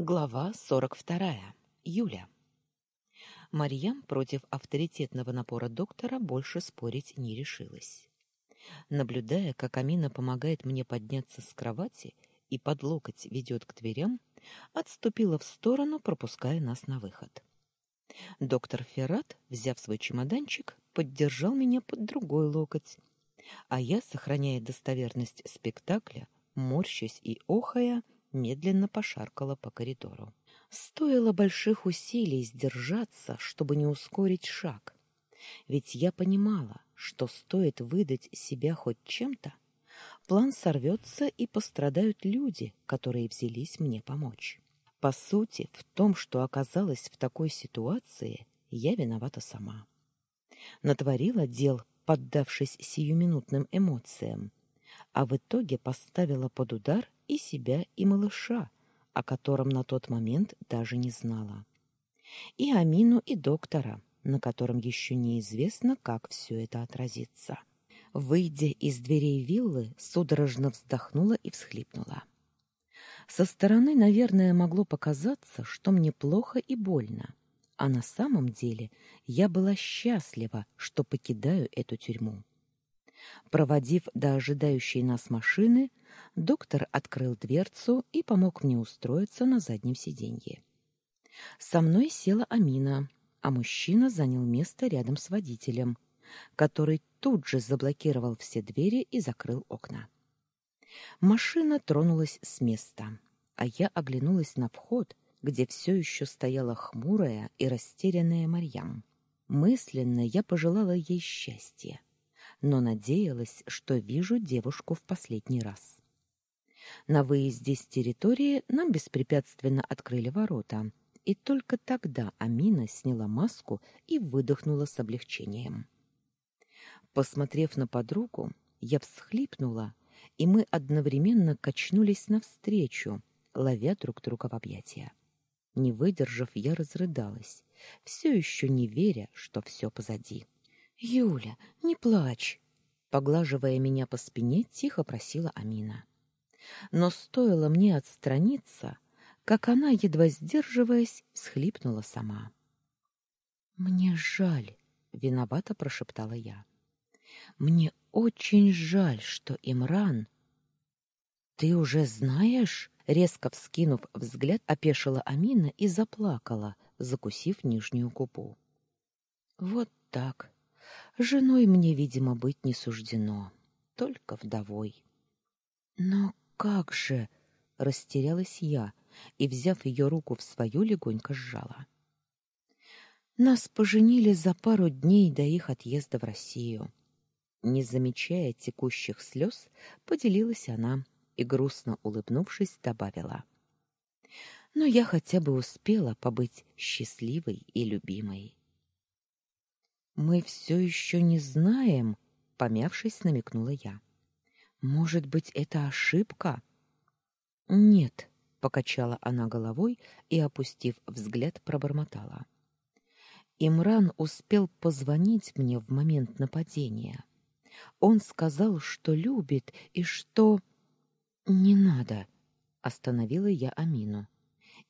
Глава 42. Юля. Марьям против авторитетного напора доктора больше спорить не решилась. Наблюдая, как Амина помогает мне подняться с кровати и под локоть ведет к дверям, отступила в сторону, пропуская нас на выход. Доктор Феррат, взяв свой чемоданчик, поддержал меня под другой локоть, а я, сохраняя достоверность спектакля, морщась и охая, медленно пошаркала по коридору. Стоило больших усилий сдержаться, чтобы не ускорить шаг. Ведь я понимала, что стоит выдать себя хоть чем-то, план сорвется и пострадают люди, которые взялись мне помочь. По сути, в том, что оказалась в такой ситуации, я виновата сама. Натворила дел, поддавшись сиюминутным эмоциям, а в итоге поставила под удар и себя, и малыша, о котором на тот момент даже не знала. И Амину, и доктора, на котором еще неизвестно, как все это отразится. Выйдя из дверей виллы, судорожно вздохнула и всхлипнула. Со стороны, наверное, могло показаться, что мне плохо и больно, а на самом деле я была счастлива, что покидаю эту тюрьму. Проводив до ожидающей нас машины, доктор открыл дверцу и помог мне устроиться на заднем сиденье. Со мной села Амина, а мужчина занял место рядом с водителем, который тут же заблокировал все двери и закрыл окна. Машина тронулась с места, а я оглянулась на вход, где все еще стояла хмурая и растерянная Марьям. Мысленно я пожелала ей счастья но надеялась, что вижу девушку в последний раз. На выезде с территории нам беспрепятственно открыли ворота, и только тогда Амина сняла маску и выдохнула с облегчением. Посмотрев на подругу, я всхлипнула, и мы одновременно качнулись навстречу, ловя друг друга в объятия. Не выдержав, я разрыдалась, все еще не веря, что все позади. Юля, не плачь, поглаживая меня по спине, тихо просила Амина. Но стоило мне отстраниться, как она, едва сдерживаясь, всхлипнула сама. Мне жаль, виновато прошептала я. Мне очень жаль, что Имран Ты уже знаешь? резко вскинув взгляд, опешила Амина и заплакала, закусив нижнюю губу. Вот так, Женой мне, видимо, быть не суждено, только вдовой. Но как же, растерялась я и, взяв ее руку в свою, легонько сжала. Нас поженили за пару дней до их отъезда в Россию. Не замечая текущих слез, поделилась она и грустно улыбнувшись, добавила: "Но я хотя бы успела побыть счастливой и любимой". Мы все еще не знаем, помявшись, намекнула я. Может быть, это ошибка? Нет, покачала она головой и, опустив взгляд, пробормотала. Имран успел позвонить мне в момент нападения. Он сказал, что любит и что не надо, остановила я Амину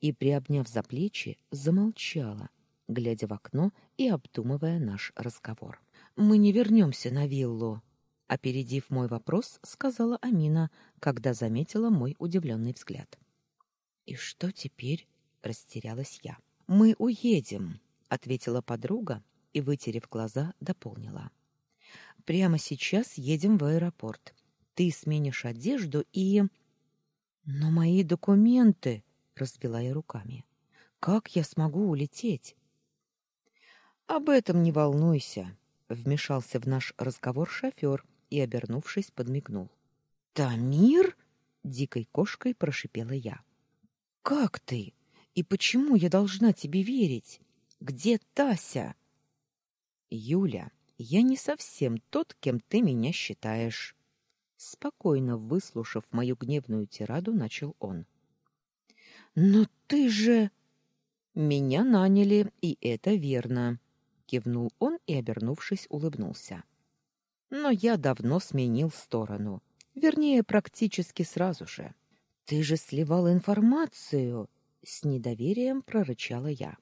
и, приобняв за плечи, замолчала глядя в окно и обдумывая наш разговор. Мы не вернемся на виллу, опередив мой вопрос, сказала Амина, когда заметила мой удивленный взгляд. И что теперь? растерялась я. Мы уедем, ответила подруга и вытерев глаза, дополнила. Прямо сейчас едем в аэропорт. Ты сменишь одежду и Но мои документы, развела я руками. Как я смогу улететь? Об этом не волнуйся, вмешался в наш разговор шофер и, обернувшись, подмигнул. Тамир? дикой кошкой прошипела я. Как ты? И почему я должна тебе верить? Где Тася? Юля, я не совсем тот, кем ты меня считаешь. Спокойно выслушав мою гневную тираду, начал он. Но ты же меня наняли, и это верно кивнул он и, обернувшись, улыбнулся. Но я давно сменил сторону, вернее, практически сразу же. Ты же сливал информацию, с недоверием прорычала я.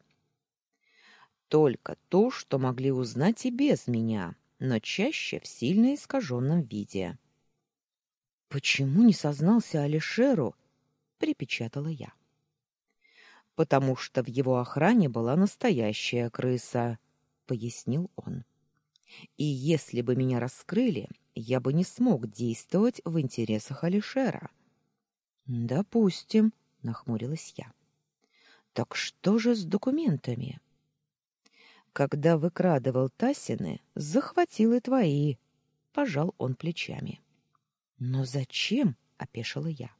Только то, что могли узнать и без меня, но чаще в сильно искаженном виде. Почему не сознался Алишеру? припечатала я. Потому что в его охране была настоящая крыса, пояснил он. И если бы меня раскрыли, я бы не смог действовать в интересах Алишера. Допустим, нахмурилась я. Так что же с документами? Когда выкрадывал Тасины, захватил и твои, пожал он плечами. Но зачем? опешила я.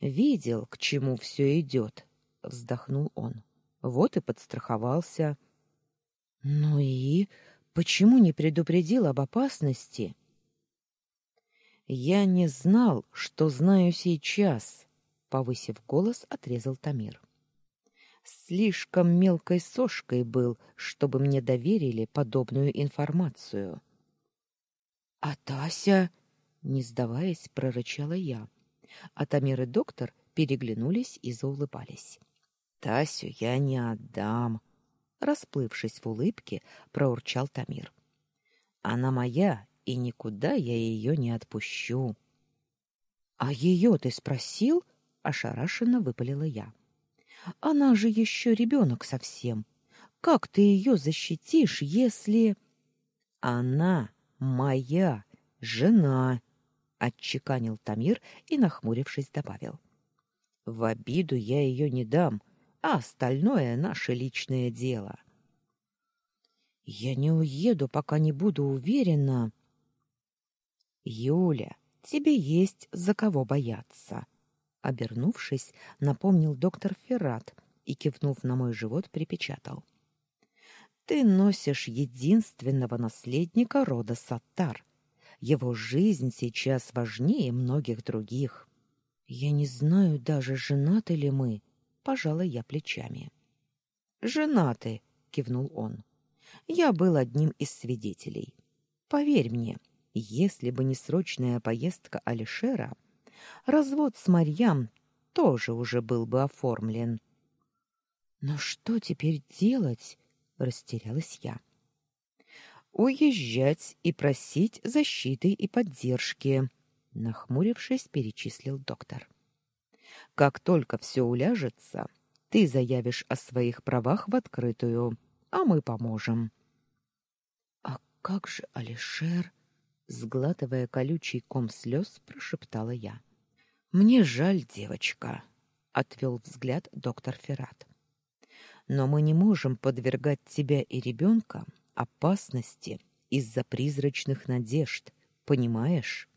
Видел, к чему все идет, вздохнул он. Вот и подстраховался. Ну и почему не предупредил об опасности? Я не знал, что знаю сейчас, повысив голос, отрезал Тамир. Слишком мелкой сошкой был, чтобы мне доверили подобную информацию. А Тася, не сдаваясь, прорычала я. А Тамир и доктор переглянулись и заулыбались. Тасю я не отдам, расплывшись в улыбке, проурчал Тамир. Она моя, и никуда я ее не отпущу. А ее ты спросил? ошарашенно выпалила я. Она же еще ребенок совсем. Как ты ее защитишь, если она моя жена? отчеканил Тамир и нахмурившись добавил: В обиду я ее не дам, а остальное наше личное дело. Я не уеду, пока не буду уверена. Юля, тебе есть за кого бояться, обернувшись, напомнил доктор Феррат и кивнув на мой живот, припечатал: Ты носишь единственного наследника рода Саттар. Его жизнь сейчас важнее многих других. Я не знаю даже, женаты ли мы, пожала я плечами. Женаты, кивнул он. Я был одним из свидетелей. Поверь мне, если бы не срочная поездка Алишера, развод с Марьям тоже уже был бы оформлен. Но что теперь делать? растерялась я. Уезжать и просить защиты и поддержки, нахмурившись, перечислил доктор. Как только все уляжется, ты заявишь о своих правах в открытую, а мы поможем. А как же Алишер? сглатывая колючий ком слез, прошептала я. Мне жаль, девочка, отвел взгляд доктор Феррат. Но мы не можем подвергать тебя и ребенка опасности из-за призрачных надежд, понимаешь?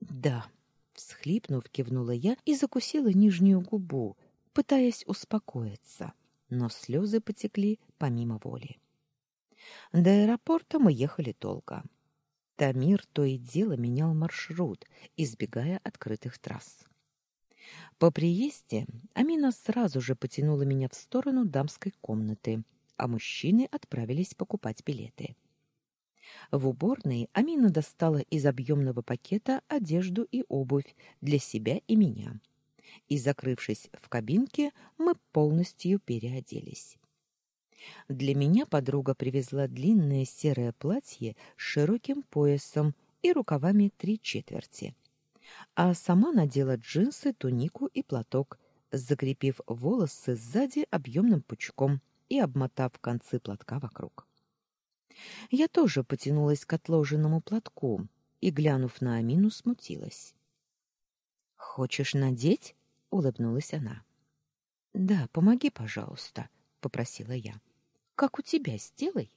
Да, Всхлипнув, кивнула я и закусила нижнюю губу, пытаясь успокоиться, но слезы потекли помимо воли. До аэропорта мы ехали долго. Тамир то и дело менял маршрут, избегая открытых трасс. По приезде Амина сразу же потянула меня в сторону дамской комнаты, а мужчины отправились покупать билеты. В уборной Амина достала из объемного пакета одежду и обувь для себя и меня. И, закрывшись в кабинке, мы полностью переоделись. Для меня подруга привезла длинное серое платье с широким поясом и рукавами три четверти. А сама надела джинсы, тунику и платок, закрепив волосы сзади объемным пучком и обмотав концы платка вокруг. Я тоже потянулась к отложенному платку и, глянув на Амину, смутилась. «Хочешь надеть?» — улыбнулась она. «Да, помоги, пожалуйста», — попросила я. «Как у тебя, сделай».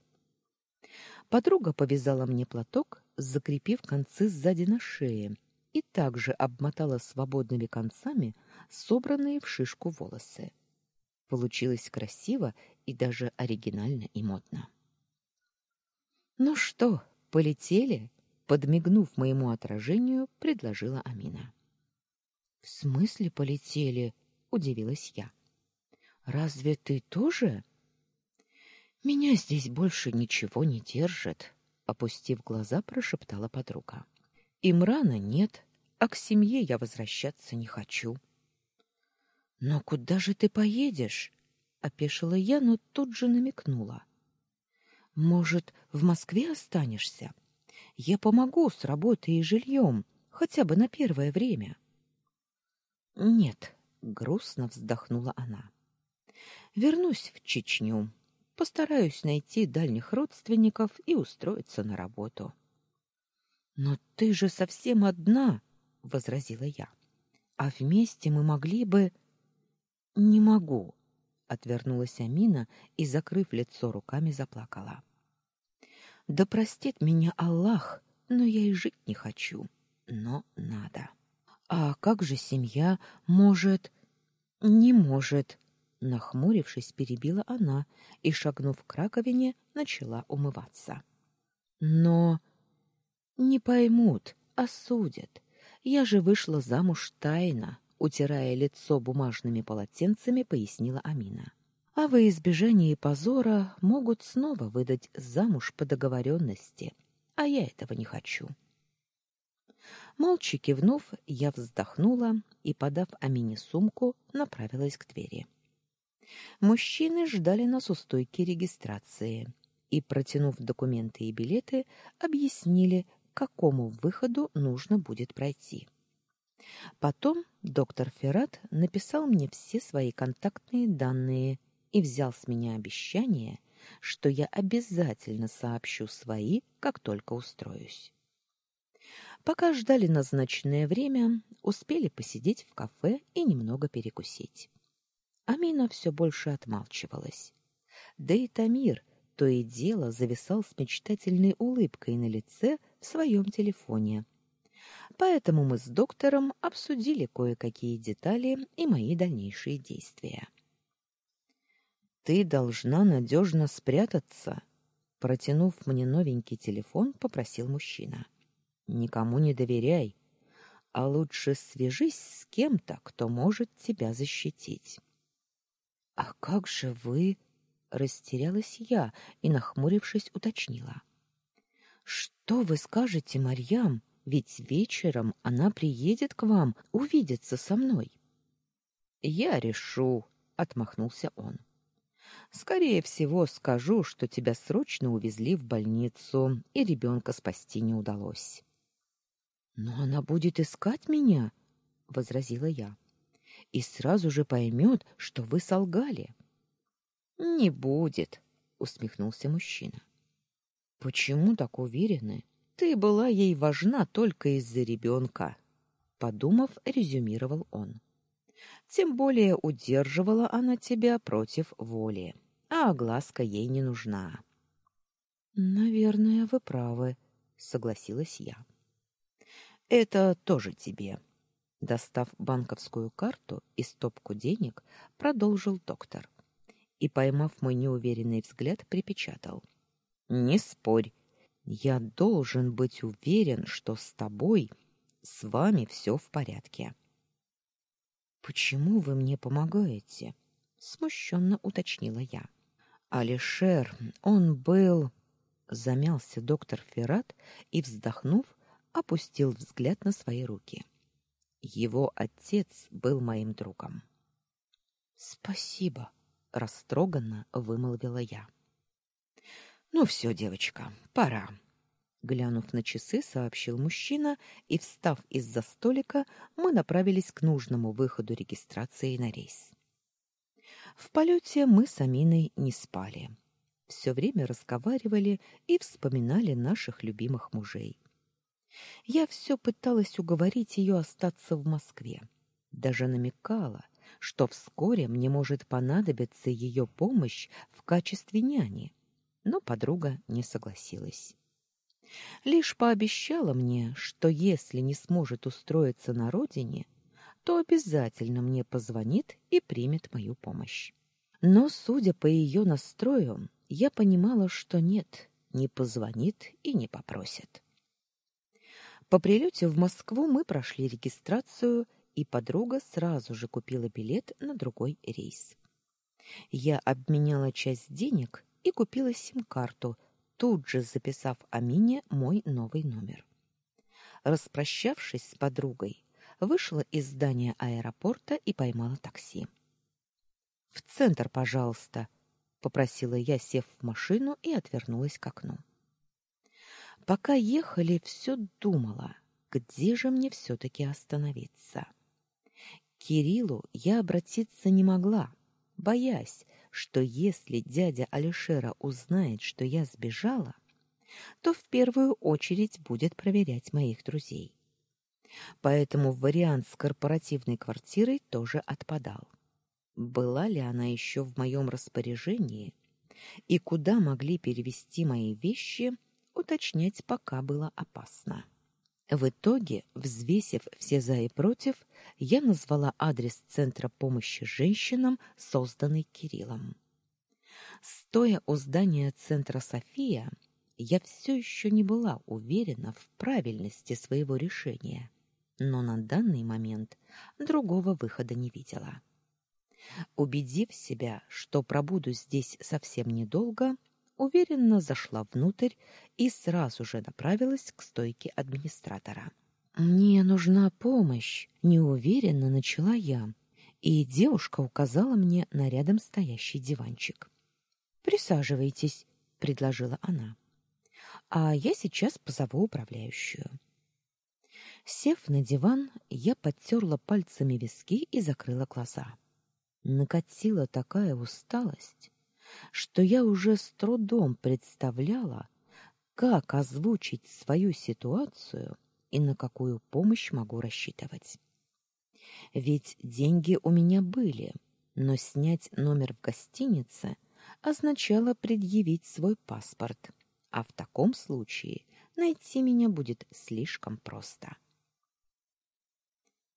Подруга повязала мне платок, закрепив концы сзади на шее, и также обмотала свободными концами собранные в шишку волосы. Получилось красиво и даже оригинально и модно. Ну что, полетели? подмигнув моему отражению, предложила Амина. В смысле полетели? удивилась я. Разве ты тоже? Меня здесь больше ничего не держит, опустив глаза, прошептала подруга. Имрана нет, а к семье я возвращаться не хочу. Но куда же ты поедешь? опешила я, но тут же намекнула. Может, в Москве останешься? Я помогу с работой и жильем, хотя бы на первое время. Нет, грустно вздохнула она. Вернусь в Чечню. Постараюсь найти дальних родственников и устроиться на работу. Но ты же совсем одна, возразила я. А вместе мы могли бы Не могу, отвернулась Амина и, закрыв лицо руками, заплакала. Да простит меня Аллах, но я и жить не хочу, но надо. А как же семья может не может, нахмурившись, перебила она и, шагнув к раковине, начала умываться. Но не поймут, осудят. Я же вышла замуж тайно, утирая лицо бумажными полотенцами, пояснила Амина. А во избежание позора могут снова выдать замуж по договоренности, а я этого не хочу. Молча кивнув, я вздохнула и, подав Амине сумку, направилась к двери. Мужчины ждали нас у стойки регистрации и, протянув документы и билеты, объяснили, к какому выходу нужно будет пройти. Потом доктор Феррат написал мне все свои контактные данные и взял с меня обещание, что я обязательно сообщу свои, как только устроюсь. Пока ждали назначенное время, успели посидеть в кафе и немного перекусить. Амина все больше отмалчивалась. Да и Тамир то и дело зависал с мечтательной улыбкой на лице в своем телефоне — Поэтому мы с доктором обсудили кое-какие детали и мои дальнейшие действия. Ты должна надежно спрятаться, протянув мне новенький телефон, попросил мужчина. Никому не доверяй, а лучше свяжись с кем-то, кто может тебя защитить. А как же вы? растерялась я и нахмурившись уточнила. Что вы скажете, Марьям? Ведь вечером она приедет к вам увидеться со мной. Я решу, отмахнулся он. Скорее всего, скажу, что тебя срочно увезли в больницу, и ребенка спасти не удалось. Но она будет искать меня, возразила я. И сразу же поймет, что вы солгали. Не будет, усмехнулся мужчина. Почему так уверены? Ты была ей важна только из-за ребенка», — подумав, резюмировал он. Тем более удерживала она тебя против воли, а огласка ей не нужна. Наверное, вы правы, согласилась я. Это тоже тебе. Достав банковскую карту и стопку денег, продолжил доктор. И поймав мой неуверенный взгляд, припечатал: "Не спорь, я должен быть уверен, что с тобой, с вами все в порядке. Почему вы мне помогаете? смущенно уточнила я. Алишер, он был замялся доктор Феррат и вздохнув, опустил взгляд на свои руки. Его отец был моим другом. Спасибо, растроганно вымолвила я. Ну все, девочка, пора. Глянув на часы, сообщил мужчина, и встав из-за столика, мы направились к нужному выходу регистрации на рейс. В полете мы с Аминой не спали. Все время разговаривали и вспоминали наших любимых мужей. Я все пыталась уговорить ее остаться в Москве. Даже намекала, что вскоре мне может понадобиться ее помощь в качестве няни но подруга не согласилась. Лишь пообещала мне, что если не сможет устроиться на родине, то обязательно мне позвонит и примет мою помощь. Но, судя по ее настрою, я понимала, что нет, не позвонит и не попросит. По прилете в Москву мы прошли регистрацию, и подруга сразу же купила билет на другой рейс. Я обменяла часть денег и купила сим-карту, тут же записав Амине мой новый номер. Распрощавшись с подругой, вышла из здания аэропорта и поймала такси. В центр, пожалуйста, попросила я, сев в машину и отвернулась к окну. Пока ехали, все думала, где же мне все таки остановиться. К Кириллу я обратиться не могла, боясь, что если дядя Алишера узнает, что я сбежала, то в первую очередь будет проверять моих друзей. Поэтому вариант с корпоративной квартирой тоже отпадал была ли она еще в моем распоряжении и куда могли перевести мои вещи, уточнять пока было опасно. В итоге, взвесив все за и против, я назвала адрес Центра помощи женщинам, созданный Кириллом. Стоя у здания Центра София, я все еще не была уверена в правильности своего решения, но на данный момент другого выхода не видела. Убедив себя, что пробуду здесь совсем недолго, уверенно зашла внутрь и сразу же направилась к стойке администратора. Мне нужна помощь, неуверенно начала я, и девушка указала мне на рядом стоящий диванчик. Присаживайтесь, предложила она. А я сейчас позову управляющую. Сев на диван, я подтерла пальцами виски и закрыла глаза накатила такая усталость, что я уже с трудом представляла, как озвучить свою ситуацию и на какую помощь могу рассчитывать. Ведь деньги у меня были, но снять номер в гостинице означало предъявить свой паспорт, а в таком случае найти меня будет слишком просто.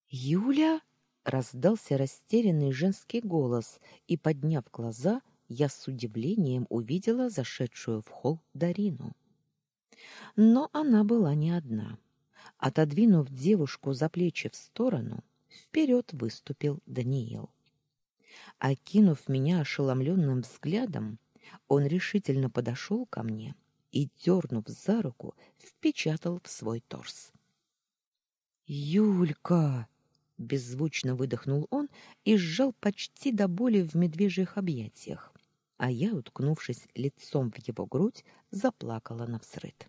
Юля раздался растерянный женский голос, и подняв глаза, я с удивлением увидела зашедшую в холл Дарину. Но она была не одна. Отодвинув девушку за плечи в сторону, вперед выступил Даниил. Окинув меня ошеломленным взглядом, он решительно подошел ко мне и, дернув за руку, впечатал в свой торс. «Юлька!» беззвучно выдохнул он и сжал почти до боли в медвежьих объятиях, а я, уткнувшись лицом в его грудь, заплакала навсрыд.